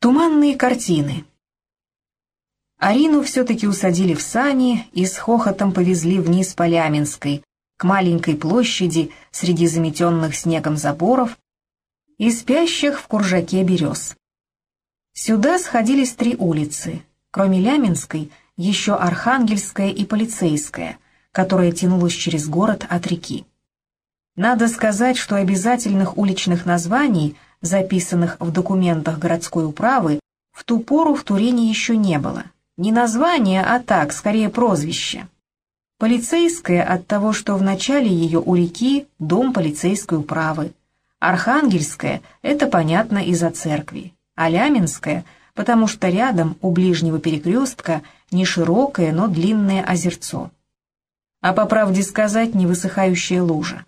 Туманные картины. Арину все-таки усадили в сани и с хохотом повезли вниз по Ляминской, к маленькой площади среди заметенных снегом заборов и спящих в куржаке берез. Сюда сходились три улицы, кроме Ляминской, еще Архангельская и Полицейская, которая тянулась через город от реки. Надо сказать, что обязательных уличных названий – записанных в документах городской управы, в ту пору в Турине еще не было. Не название, а так, скорее прозвище. Полицейская от того, что в начале ее у реки дом полицейской управы. Архангельская – это понятно из-за церкви. А Ляминская – потому что рядом, у ближнего перекрестка, не широкое, но длинное озерцо. А по правде сказать, не высыхающая лужа.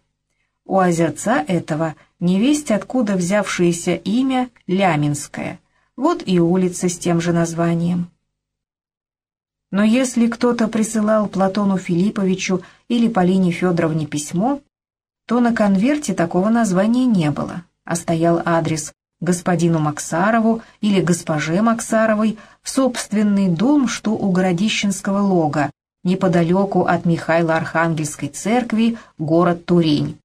У озерца этого невесть откуда взявшееся имя Ляминское, вот и улица с тем же названием. Но если кто-то присылал Платону Филипповичу или Полине Федоровне письмо, то на конверте такого названия не было, а стоял адрес господину Максарову или госпоже Максаровой в собственный дом, что у Городищенского лога, неподалеку от Михаила Архангельской церкви, город Турень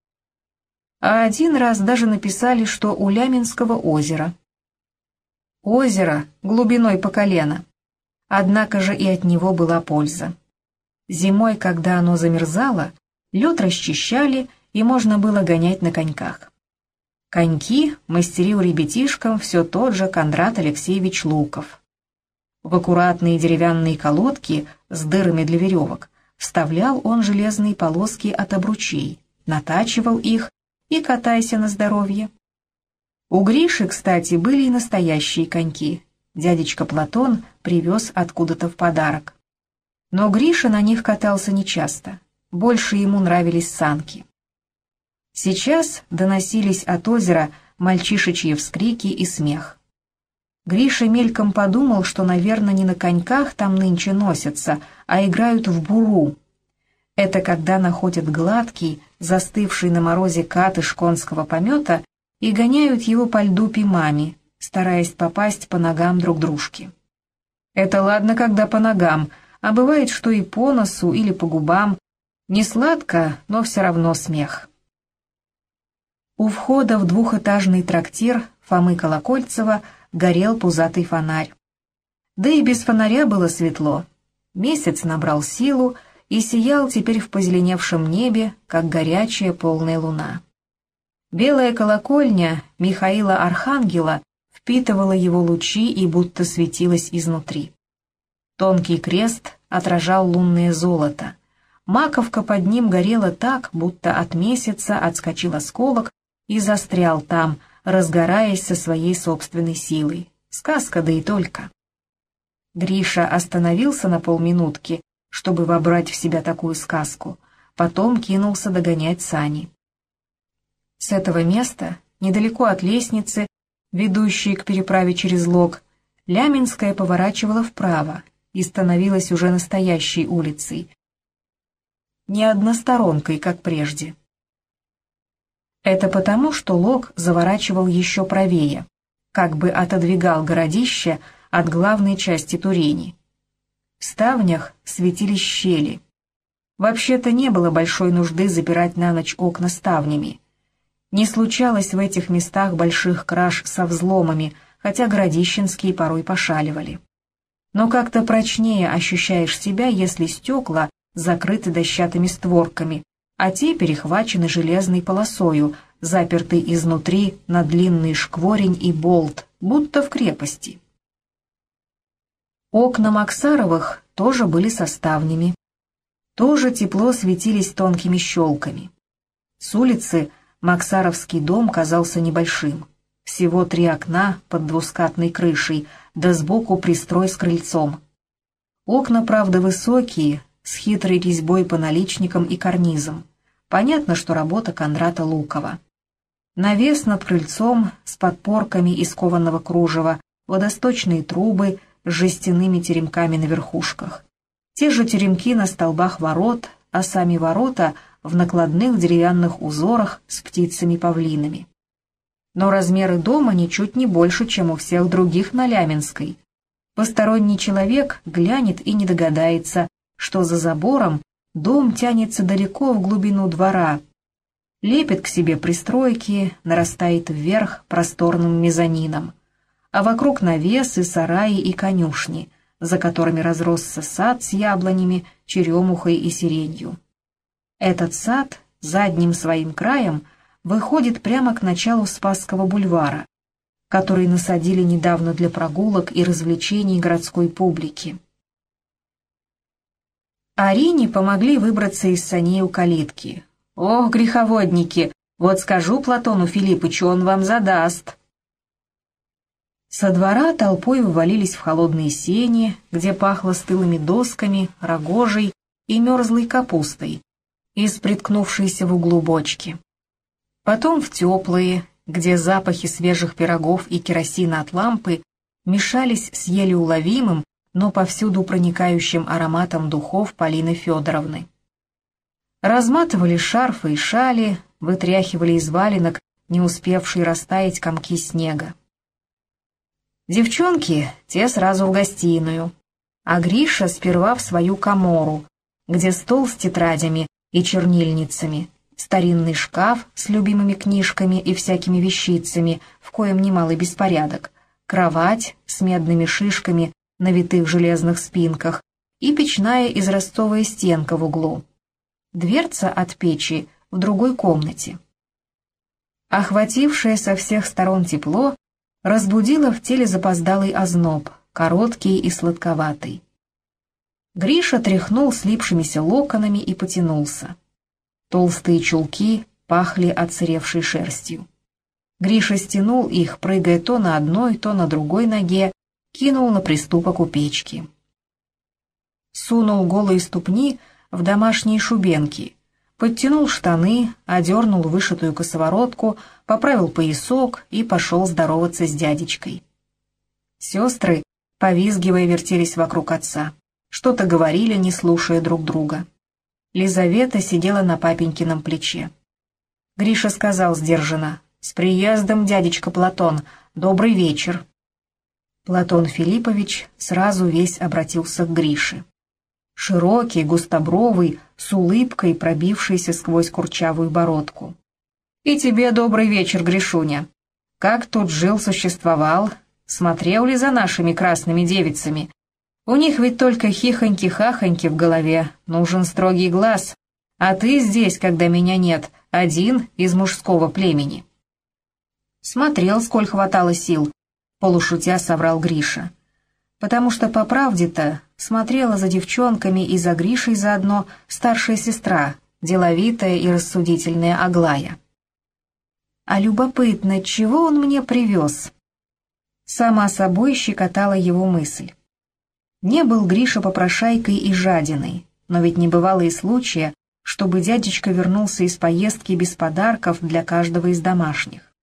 а один раз даже написали, что у Ляминского озера. Озеро глубиной по колено. Однако же и от него была польза. Зимой, когда оно замерзало, лед расчищали, и можно было гонять на коньках. Коньки мастерил ребятишкам все тот же Кондрат Алексеевич Луков. В аккуратные деревянные колодки с дырами для веревок вставлял он железные полоски от обручей, натачивал их и катайся на здоровье. У Гриши, кстати, были и настоящие коньки. Дядечка Платон привез откуда-то в подарок. Но Гриша на них катался нечасто. Больше ему нравились санки. Сейчас доносились от озера мальчишечьи вскрики и смех. Гриша мельком подумал, что, наверное, не на коньках там нынче носятся, а играют в буру, это когда находят гладкий, застывший на морозе катыш конского помета и гоняют его по льду пимами, стараясь попасть по ногам друг дружки. Это ладно, когда по ногам, а бывает, что и по носу или по губам. Не сладко, но все равно смех. У входа в двухэтажный трактир Фомы Колокольцева горел пузатый фонарь. Да и без фонаря было светло. Месяц набрал силу, и сиял теперь в позеленевшем небе, как горячая полная луна. Белая колокольня Михаила Архангела впитывала его лучи и будто светилась изнутри. Тонкий крест отражал лунное золото. Маковка под ним горела так, будто от месяца отскочил осколок и застрял там, разгораясь со своей собственной силой. Сказка, да и только. Гриша остановился на полминутки чтобы вобрать в себя такую сказку, потом кинулся догонять сани. С этого места, недалеко от лестницы, ведущей к переправе через Лог, Ляминская поворачивала вправо и становилась уже настоящей улицей, не односторонкой, как прежде. Это потому, что Лог заворачивал еще правее, как бы отодвигал городище от главной части Турени. В ставнях светились щели. Вообще-то не было большой нужды запирать на ночь окна ставнями. Не случалось в этих местах больших краж со взломами, хотя городищенские порой пошаливали. Но как-то прочнее ощущаешь себя, если стекла закрыты дощатыми створками, а те перехвачены железной полосою, запертой изнутри на длинный шкворень и болт, будто в крепости. Окна Максаровых тоже были составными. Тоже тепло светились тонкими щелками. С улицы Максаровский дом казался небольшим. Всего три окна под двускатной крышей, да сбоку пристрой с крыльцом. Окна, правда, высокие, с хитрой резьбой по наличникам и карнизам. Понятно, что работа Кондрата Лукова. Навес над крыльцом с подпорками из кованого кружева, водосточные трубы, с жестяными теремками на верхушках. Те же теремки на столбах ворот, а сами ворота в накладных деревянных узорах с птицами-павлинами. Но размеры дома ничуть не больше, чем у всех других на Ляминской. Посторонний человек глянет и не догадается, что за забором дом тянется далеко в глубину двора, лепит к себе пристройки, нарастает вверх просторным мезонином, а вокруг навесы, сараи и конюшни, за которыми разросся сад с яблонями, черемухой и сиренью. Этот сад задним своим краем выходит прямо к началу Спасского бульвара, который насадили недавно для прогулок и развлечений городской публики. Арине помогли выбраться из саней у калитки. «Ох, греховодники, вот скажу Платону Филиппычу, он вам задаст». Со двора толпой ввалились в холодные сени, где пахло стылыми досками, рогожей и мерзлой капустой, из приткнувшейся в углу бочки. Потом в теплые, где запахи свежих пирогов и керосина от лампы мешались с еле уловимым, но повсюду проникающим ароматом духов Полины Федоровны. Разматывали шарфы и шали, вытряхивали из валенок не успевшие растаять комки снега. Девчонки, те сразу в гостиную, а Гриша сперва в свою комору, где стол с тетрадями и чернильницами, старинный шкаф с любимыми книжками и всякими вещицами, в коем немалый беспорядок, кровать с медными шишками на витых железных спинках и печная израстовая стенка в углу дверца от печи в другой комнате. Охватившее со всех сторон тепло разбудило в теле запоздалый озноб, короткий и сладковатый. Гриша тряхнул слипшимися локонами и потянулся. Толстые чулки пахли отсыревшей шерстью. Гриша стянул их, прыгая то на одной, то на другой ноге, кинул на приступок у печки. Сунул голые ступни в домашние шубенки, подтянул штаны, одернул вышитую косоворотку, поправил поясок и пошел здороваться с дядечкой. Сестры, повизгивая, вертелись вокруг отца. Что-то говорили, не слушая друг друга. Лизавета сидела на папенькином плече. Гриша сказал сдержанно, «С приездом, дядечка Платон, добрый вечер». Платон Филиппович сразу весь обратился к Грише широкий, густобровый, с улыбкой, пробившийся сквозь курчавую бородку. «И тебе добрый вечер, Гришуня. Как тут жил-существовал? Смотрел ли за нашими красными девицами? У них ведь только хихоньки-хахоньки в голове, нужен строгий глаз. А ты здесь, когда меня нет, один из мужского племени». Смотрел, сколь хватало сил, полушутя соврал Гриша. Потому что по правде-то смотрела за девчонками и за Гришей заодно старшая сестра, деловитая и рассудительная Аглая. А любопытно, чего он мне привез? Сама собой щекотала его мысль. Не был Гриша попрошайкой и жадиной, но ведь не бывало и случая, чтобы дядечка вернулся из поездки без подарков для каждого из домашних.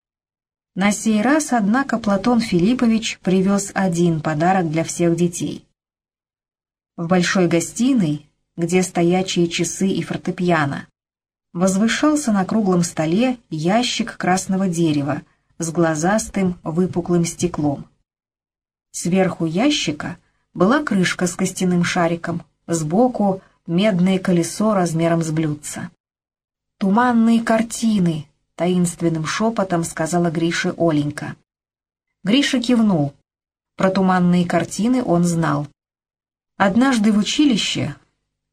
На сей раз, однако, Платон Филиппович привез один подарок для всех детей — в большой гостиной, где стоячие часы и фортепиано, возвышался на круглом столе ящик красного дерева с глазастым выпуклым стеклом. Сверху ящика была крышка с костяным шариком, сбоку медное колесо размером с блюдца. «Туманные картины», — таинственным шепотом сказала Грише Оленька. Гриша кивнул. Про туманные картины он знал. Однажды в училище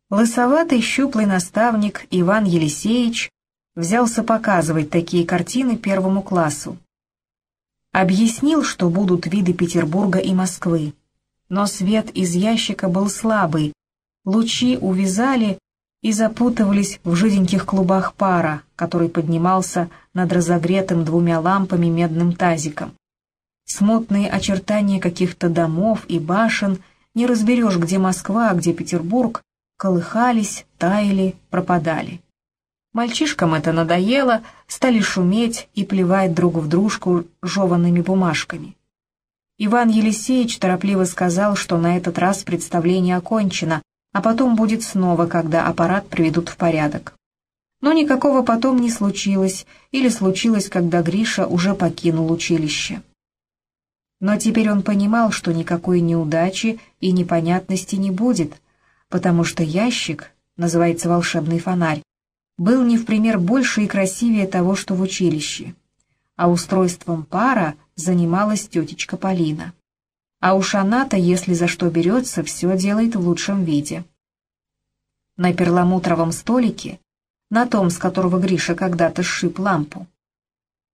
лысоватый щуплый наставник Иван Елисеевич взялся показывать такие картины первому классу. Объяснил, что будут виды Петербурга и Москвы, но свет из ящика был слабый, лучи увязали и запутывались в жиденьких клубах пара, который поднимался над разогретым двумя лампами медным тазиком. Смутные очертания каких-то домов и башен не разберешь, где Москва, а где Петербург, колыхались, таяли, пропадали. Мальчишкам это надоело, стали шуметь и плевать друг в дружку жеванными бумажками. Иван Елисеевич торопливо сказал, что на этот раз представление окончено, а потом будет снова, когда аппарат приведут в порядок. Но никакого потом не случилось, или случилось, когда Гриша уже покинул училище. Но теперь он понимал, что никакой неудачи и непонятности не будет, потому что ящик, называется волшебный фонарь, был не в пример больше и красивее того, что в училище. А устройством пара занималась тетечка Полина. А уж она-то, если за что берется, все делает в лучшем виде. На перламутровом столике, на том, с которого Гриша когда-то сшиб лампу,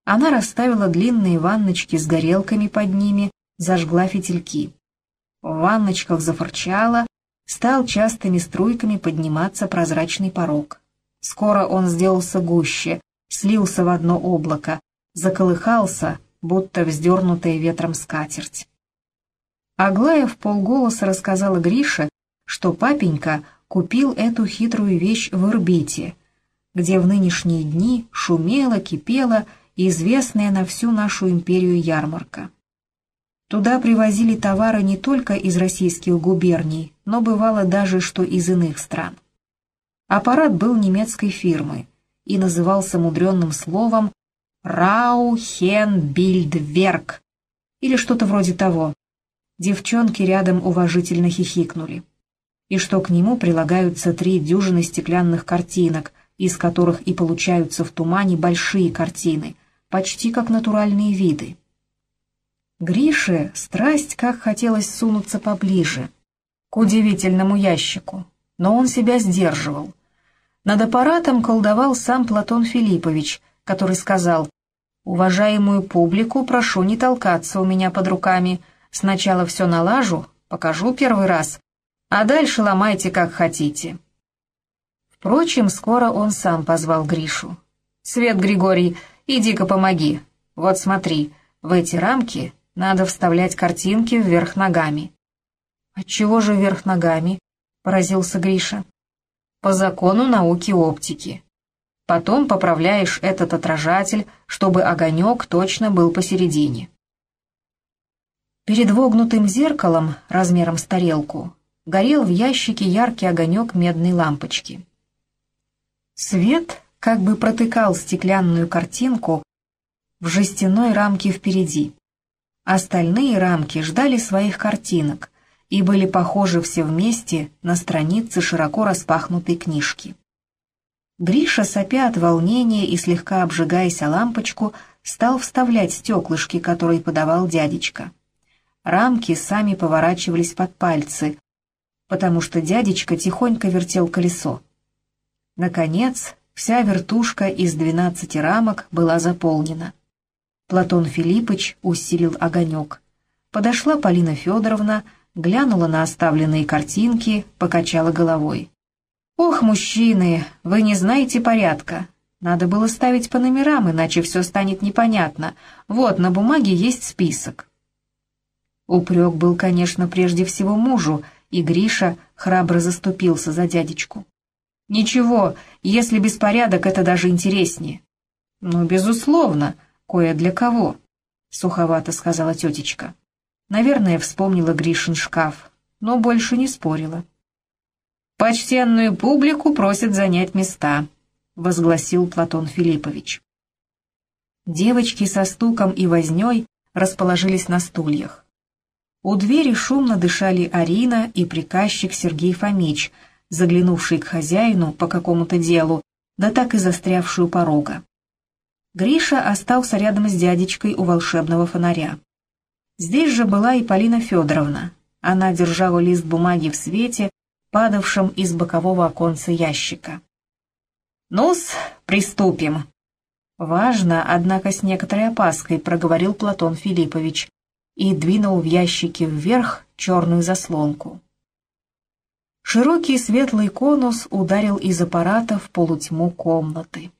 она расставила длинные ванночки с горелками под ними, зажгла фитильки. В ванночках зафырчала, стал частыми струйками подниматься прозрачный порог. Скоро он сделался гуще, слился в одно облако, заколыхался, будто вздернутая ветром скатерть. Аглая в полголоса рассказала Грише, что папенька купил эту хитрую вещь в Ирбите, где в нынешние дни шумела, кипела известная на всю нашу империю ярмарка. Туда привозили товары не только из российских губерний, но бывало даже, что из иных стран. Аппарат был немецкой фирмы и назывался мудренным словом «Раухенбильдверк» или что-то вроде того. Девчонки рядом уважительно хихикнули. И что к нему прилагаются три дюжины стеклянных картинок, из которых и получаются в тумане большие картины, почти как натуральные виды. Грише страсть как хотелось сунуться поближе, к удивительному ящику, но он себя сдерживал. Над аппаратом колдовал сам Платон Филиппович, который сказал «Уважаемую публику прошу не толкаться у меня под руками. Сначала все налажу, покажу первый раз, а дальше ломайте как хотите». Впрочем, скоро он сам позвал Гришу. «Свет Григорий, иди-ка помоги. Вот смотри, в эти рамки надо вставлять картинки вверх ногами». «Отчего же вверх ногами?» — поразился Гриша. «По закону науки оптики. Потом поправляешь этот отражатель, чтобы огонек точно был посередине». Перед вогнутым зеркалом, размером с тарелку, горел в ящике яркий огонек медной лампочки. Свет как бы протыкал стеклянную картинку в жестяной рамке впереди. Остальные рамки ждали своих картинок и были похожи все вместе на страницы широко распахнутой книжки. Гриша, сопя от волнения и слегка обжигаясь о лампочку, стал вставлять стеклышки, которые подавал дядечка. Рамки сами поворачивались под пальцы, потому что дядечка тихонько вертел колесо. Наконец, вся вертушка из двенадцати рамок была заполнена. Платон Филиппович усилил огонек. Подошла Полина Федоровна, глянула на оставленные картинки, покачала головой. «Ох, мужчины, вы не знаете порядка. Надо было ставить по номерам, иначе все станет непонятно. Вот, на бумаге есть список». Упрек был, конечно, прежде всего мужу, и Гриша храбро заступился за дядечку. «Ничего, если беспорядок, это даже интереснее». «Ну, безусловно», «Кое для кого?» — суховато сказала тетечка. Наверное, вспомнила Гришин шкаф, но больше не спорила. «Почтенную публику просят занять места», — возгласил Платон Филиппович. Девочки со стуком и вознёй расположились на стульях. У двери шумно дышали Арина и приказчик Сергей Фомич, заглянувший к хозяину по какому-то делу, да так и застрявший у порога. Гриша остался рядом с дядечкой у волшебного фонаря. Здесь же была и Полина Федоровна. Она держала лист бумаги в свете, падавшем из бокового оконца ящика. «Ну-с, приступим!» «Важно, однако с некоторой опаской», — проговорил Платон Филиппович и двинул в ящике вверх черную заслонку. Широкий светлый конус ударил из аппарата в полутьму комнаты.